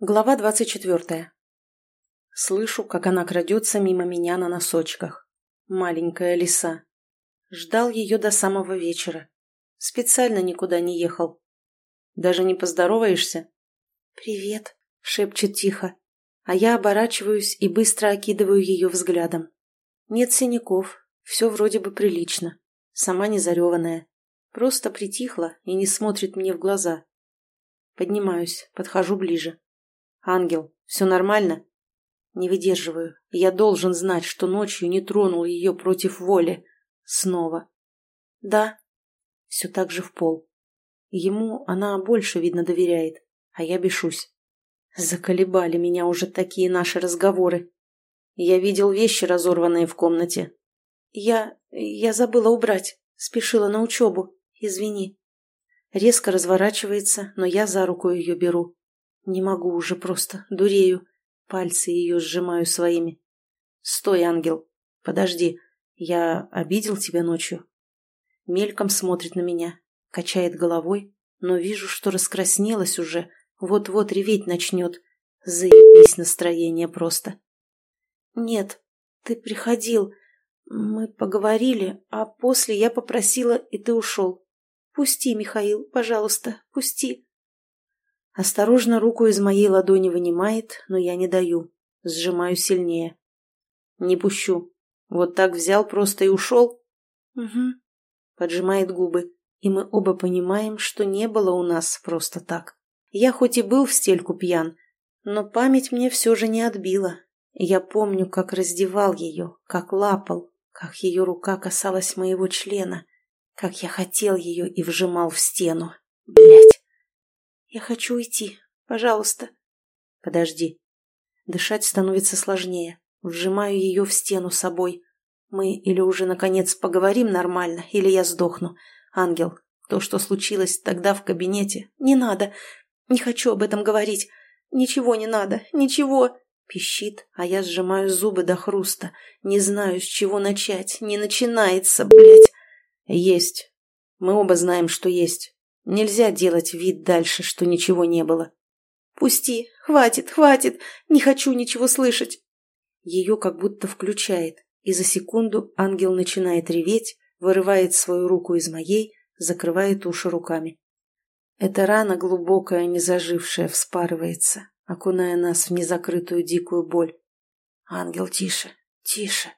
Глава двадцать четвертая. Слышу, как она крадется мимо меня на носочках. Маленькая лиса. Ждал ее до самого вечера. Специально никуда не ехал. Даже не поздороваешься? «Привет», — шепчет тихо. А я оборачиваюсь и быстро окидываю ее взглядом. Нет синяков, все вроде бы прилично. Сама не зареванная. Просто притихла и не смотрит мне в глаза. Поднимаюсь, подхожу ближе. «Ангел, все нормально?» Не выдерживаю. Я должен знать, что ночью не тронул ее против воли. Снова. «Да». Все так же в пол. Ему она больше, видно, доверяет, а я бешусь. Заколебали меня уже такие наши разговоры. Я видел вещи, разорванные в комнате. Я... я забыла убрать. Спешила на учебу. Извини. Резко разворачивается, но я за руку ее беру. Не могу уже просто, дурею. Пальцы ее сжимаю своими. Стой, ангел. Подожди. Я обидел тебя ночью? Мельком смотрит на меня, качает головой, но вижу, что раскраснелась уже, вот-вот реветь начнет. Заебись настроение просто. Нет, ты приходил. Мы поговорили, а после я попросила, и ты ушел. Пусти, Михаил, пожалуйста, пусти. Осторожно руку из моей ладони вынимает, но я не даю. Сжимаю сильнее. Не пущу. Вот так взял просто и ушел? Угу. Поджимает губы. И мы оба понимаем, что не было у нас просто так. Я хоть и был в стельку пьян, но память мне все же не отбила. Я помню, как раздевал ее, как лапал, как ее рука касалась моего члена, как я хотел ее и вжимал в стену. Блять. «Я хочу уйти. Пожалуйста». «Подожди». Дышать становится сложнее. Вжимаю ее в стену собой. Мы или уже, наконец, поговорим нормально, или я сдохну. Ангел, то, что случилось тогда в кабинете... Не надо. Не хочу об этом говорить. Ничего не надо. Ничего. Пищит, а я сжимаю зубы до хруста. Не знаю, с чего начать. Не начинается, блядь. Есть. Мы оба знаем, что есть. Нельзя делать вид дальше, что ничего не было. «Пусти! Хватит, хватит! Не хочу ничего слышать!» Ее как будто включает, и за секунду ангел начинает реветь, вырывает свою руку из моей, закрывает уши руками. Эта рана глубокая, незажившая, вспарывается, окуная нас в незакрытую дикую боль. Ангел, тише, тише.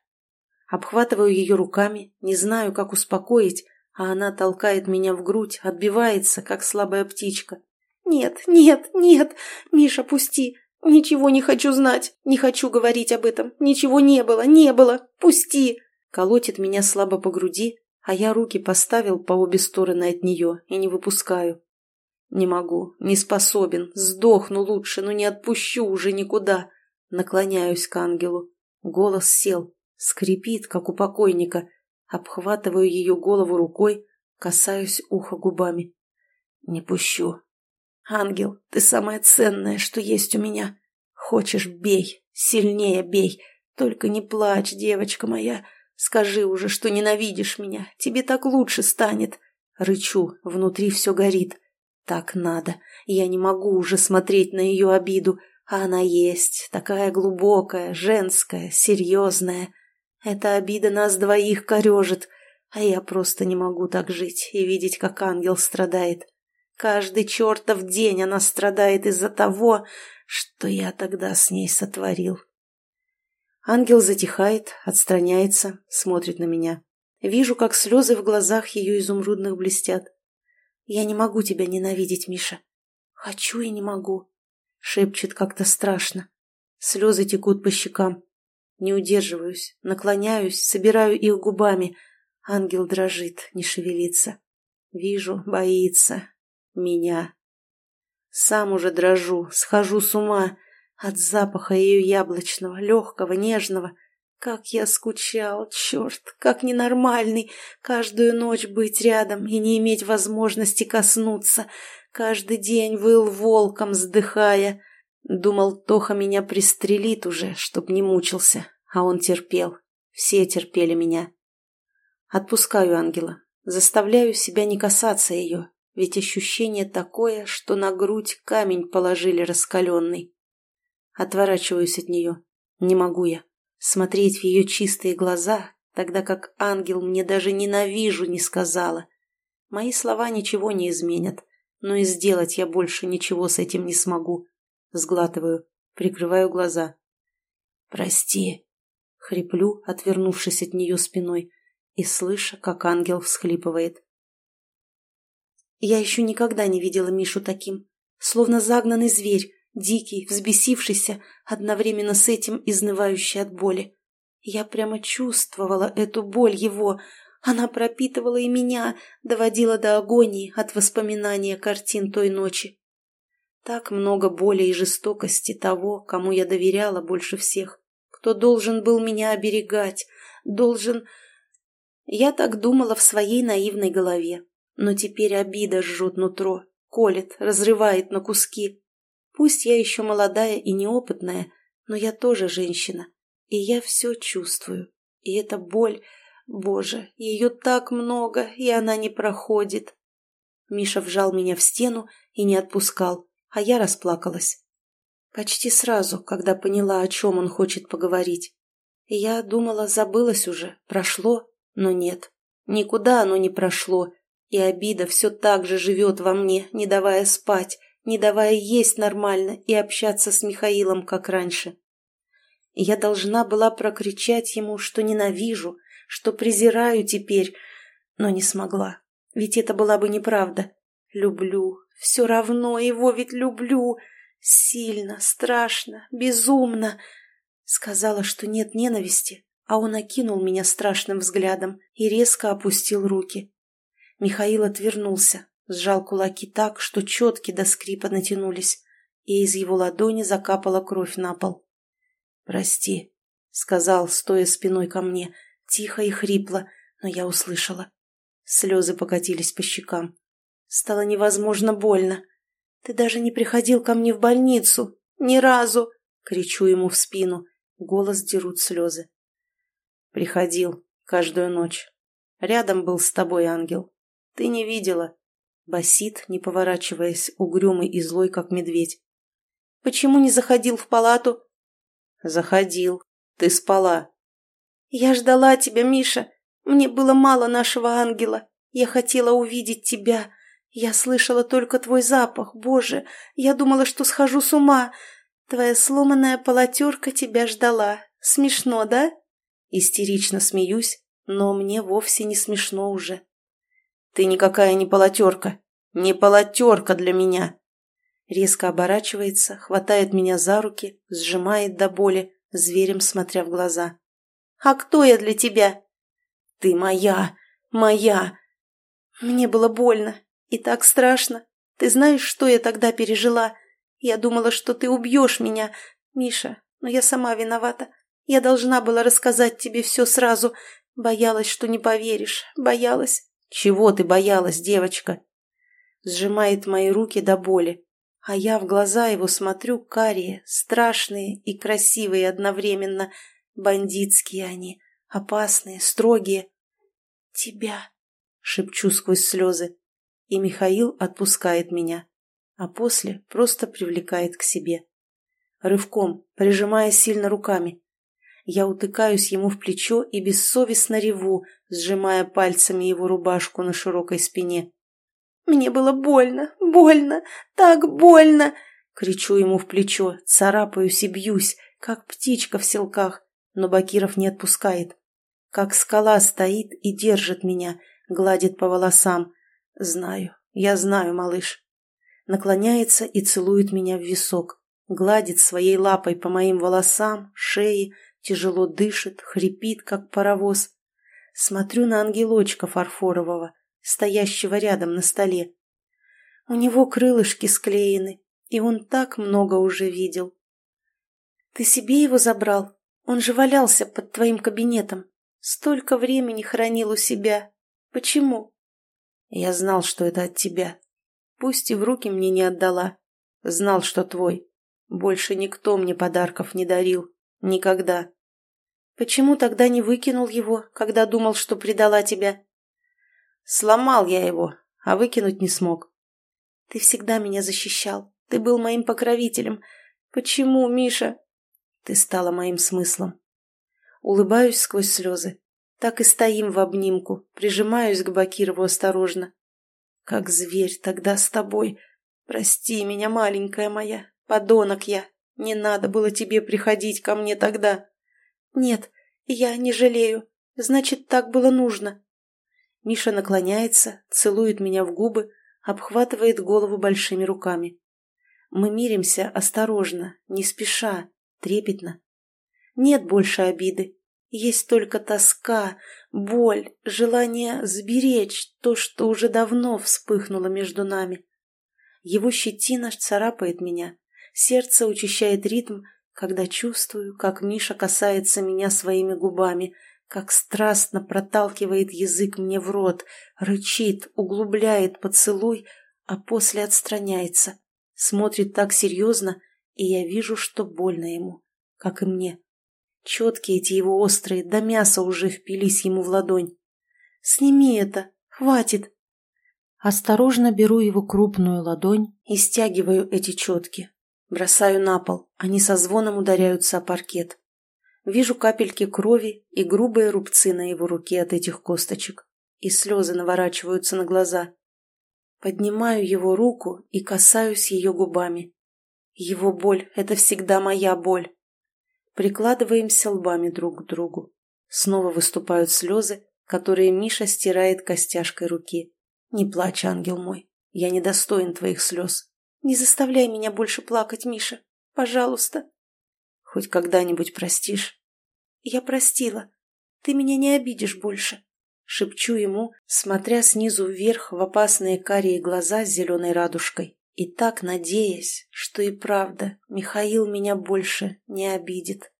Обхватываю ее руками, не знаю, как успокоить, а она толкает меня в грудь, отбивается, как слабая птичка. «Нет, нет, нет! Миша, пусти! Ничего не хочу знать! Не хочу говорить об этом! Ничего не было, не было! Пусти!» Колотит меня слабо по груди, а я руки поставил по обе стороны от нее и не выпускаю. Не могу, не способен, сдохну лучше, но не отпущу уже никуда. Наклоняюсь к ангелу. Голос сел, скрипит, как у покойника, Обхватываю ее голову рукой, касаюсь уха губами. Не пущу. Ангел, ты самое ценное, что есть у меня. Хочешь, бей, сильнее бей. Только не плачь, девочка моя. Скажи уже, что ненавидишь меня. Тебе так лучше станет. Рычу, внутри все горит. Так надо. Я не могу уже смотреть на ее обиду. А она есть, такая глубокая, женская, серьезная. Эта обида нас двоих корежит, а я просто не могу так жить и видеть, как ангел страдает. Каждый чертов день она страдает из-за того, что я тогда с ней сотворил. Ангел затихает, отстраняется, смотрит на меня. Вижу, как слезы в глазах ее изумрудных блестят. «Я не могу тебя ненавидеть, Миша. Хочу и не могу», — шепчет как-то страшно. Слезы текут по щекам. Не удерживаюсь, наклоняюсь, собираю их губами. Ангел дрожит, не шевелится. Вижу, боится. Меня. Сам уже дрожу, схожу с ума от запаха ее яблочного, легкого, нежного. Как я скучал, черт, как ненормальный, каждую ночь быть рядом и не иметь возможности коснуться, каждый день выл волком, вздыхая. Думал, Тоха меня пристрелит уже, чтоб не мучился, а он терпел. Все терпели меня. Отпускаю ангела, заставляю себя не касаться ее, ведь ощущение такое, что на грудь камень положили раскаленный. Отворачиваюсь от нее. Не могу я. Смотреть в ее чистые глаза, тогда как ангел мне даже ненавижу не сказала. Мои слова ничего не изменят, но и сделать я больше ничего с этим не смогу. Сглатываю, прикрываю глаза. «Прости», — хриплю, отвернувшись от нее спиной, и слыша, как ангел всхлипывает. Я еще никогда не видела Мишу таким, словно загнанный зверь, дикий, взбесившийся, одновременно с этим изнывающий от боли. Я прямо чувствовала эту боль его, она пропитывала и меня, доводила до агонии от воспоминания картин той ночи. Так много боли и жестокости того, кому я доверяла больше всех, кто должен был меня оберегать, должен... Я так думала в своей наивной голове, но теперь обида жжет нутро, колет, разрывает на куски. Пусть я еще молодая и неопытная, но я тоже женщина, и я все чувствую. И эта боль, боже, ее так много, и она не проходит. Миша вжал меня в стену и не отпускал, а я расплакалась. Почти сразу, когда поняла, о чем он хочет поговорить. Я думала, забылось уже, прошло, но нет. Никуда оно не прошло, и обида все так же живет во мне, не давая спать, не давая есть нормально и общаться с Михаилом, как раньше. я должна была прокричать ему, что ненавижу, что презираю теперь, но не смогла, ведь это была бы неправда. Люблю, все равно его ведь люблю, сильно, страшно, безумно. Сказала, что нет ненависти, а он окинул меня страшным взглядом и резко опустил руки. Михаил отвернулся, сжал кулаки так, что четки до скрипа натянулись, и из его ладони закапала кровь на пол. «Прости», — сказал, стоя спиной ко мне, тихо и хрипло, но я услышала. Слезы покатились по щекам. Стало невозможно больно. «Ты даже не приходил ко мне в больницу! Ни разу!» — кричу ему в спину. Голос дерут слезы. «Приходил каждую ночь. Рядом был с тобой ангел. Ты не видела. Басит, не поворачиваясь, угрюмый и злой, как медведь. Почему не заходил в палату? Заходил. Ты спала. Я ждала тебя, Миша. Мне было мало нашего ангела. Я хотела увидеть тебя. Я слышала только твой запах. Боже, я думала, что схожу с ума. Твоя сломанная полотерка тебя ждала. Смешно, да? Истерично смеюсь, но мне вовсе не смешно уже. Ты никакая не полотерка. Не полотерка для меня. Резко оборачивается, хватает меня за руки, сжимает до боли, зверем смотря в глаза. «А кто я для тебя?» «Ты моя! Моя!» Мне было больно и так страшно. Ты знаешь, что я тогда пережила? Я думала, что ты убьешь меня, Миша, но я сама виновата. Я должна была рассказать тебе все сразу. Боялась, что не поверишь. Боялась. «Чего ты боялась, девочка?» Сжимает мои руки до боли, а я в глаза его смотрю карие, страшные и красивые одновременно. Бандитские они, опасные, строгие. «Тебя!» — шепчу сквозь слезы. И Михаил отпускает меня, а после просто привлекает к себе. Рывком, прижимая сильно руками. Я утыкаюсь ему в плечо и бессовестно реву, сжимая пальцами его рубашку на широкой спине. «Мне было больно, больно, так больно!» Кричу ему в плечо, царапаюсь и бьюсь, как птичка в селках, но Бакиров не отпускает. Как скала стоит и держит меня, гладит по волосам. Знаю, я знаю, малыш. Наклоняется и целует меня в висок, гладит своей лапой по моим волосам, шее, тяжело дышит, хрипит, как паровоз. Смотрю на ангелочка фарфорового, стоящего рядом на столе. У него крылышки склеены, и он так много уже видел. Ты себе его забрал? Он же валялся под твоим кабинетом. Столько времени хранил у себя. Почему? Я знал, что это от тебя. Пусть и в руки мне не отдала. Знал, что твой. Больше никто мне подарков не дарил. Никогда. Почему тогда не выкинул его, когда думал, что предала тебя? Сломал я его, а выкинуть не смог. Ты всегда меня защищал. Ты был моим покровителем. Почему, Миша? Ты стала моим смыслом. Улыбаюсь сквозь слезы. Так и стоим в обнимку, прижимаюсь к Бакирову осторожно. Как зверь тогда с тобой. Прости меня, маленькая моя. Подонок я. Не надо было тебе приходить ко мне тогда. Нет, я не жалею. Значит, так было нужно. Миша наклоняется, целует меня в губы, обхватывает голову большими руками. Мы миримся осторожно, не спеша, трепетно. Нет больше обиды. Есть только тоска, боль, желание сберечь то, что уже давно вспыхнуло между нами. Его щетина царапает меня, сердце учащает ритм, когда чувствую, как Миша касается меня своими губами, как страстно проталкивает язык мне в рот, рычит, углубляет поцелуй, а после отстраняется, смотрит так серьезно, и я вижу, что больно ему, как и мне. Четкие эти его острые, до мяса уже впились ему в ладонь. «Сними это! Хватит!» Осторожно беру его крупную ладонь и стягиваю эти четки. Бросаю на пол, они со звоном ударяются о паркет. Вижу капельки крови и грубые рубцы на его руке от этих косточек, и слезы наворачиваются на глаза. Поднимаю его руку и касаюсь ее губами. Его боль — это всегда моя боль. Прикладываемся лбами друг к другу. Снова выступают слезы, которые Миша стирает костяшкой руки. «Не плачь, ангел мой. Я недостоин твоих слез. Не заставляй меня больше плакать, Миша. Пожалуйста». «Хоть когда-нибудь простишь?» «Я простила. Ты меня не обидишь больше». Шепчу ему, смотря снизу вверх в опасные карие глаза с зеленой радужкой. И так надеясь, что и правда Михаил меня больше не обидит.